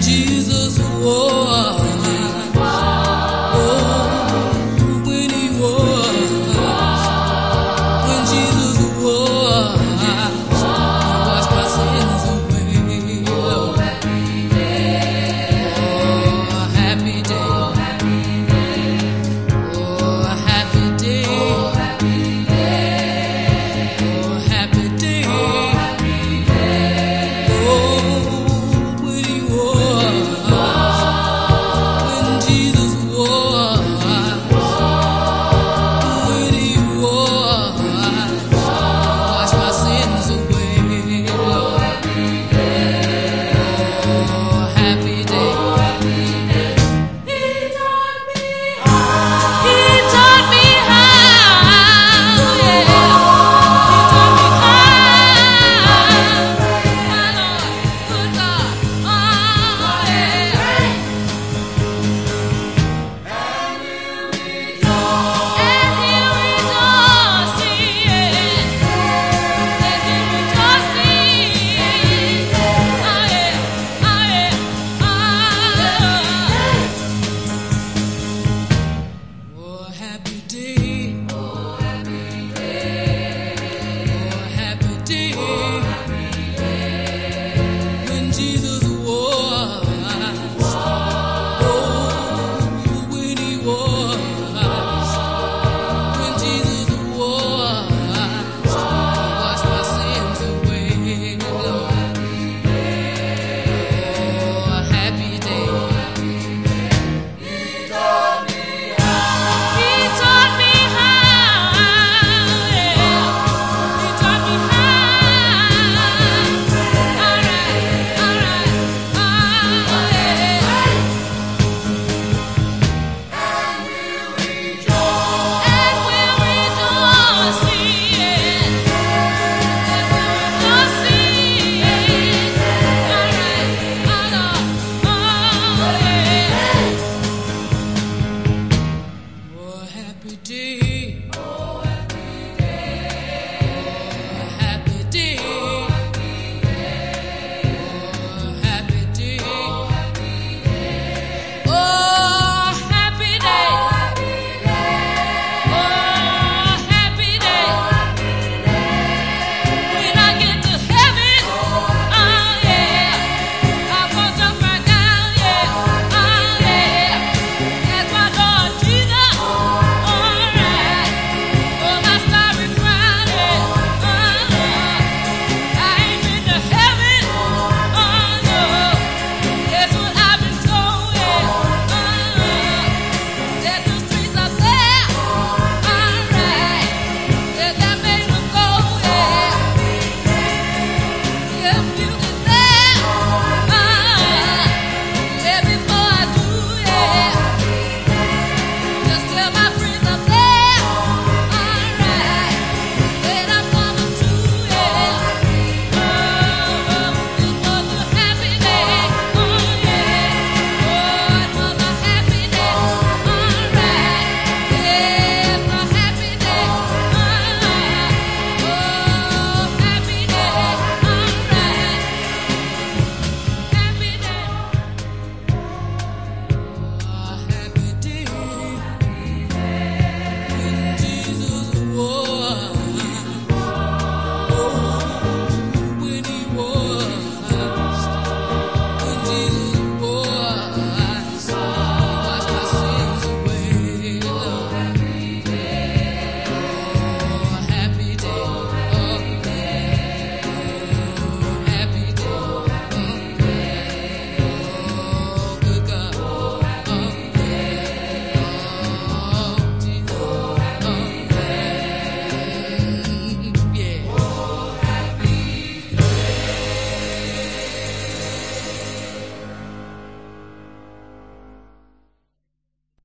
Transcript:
Jesus. Oh.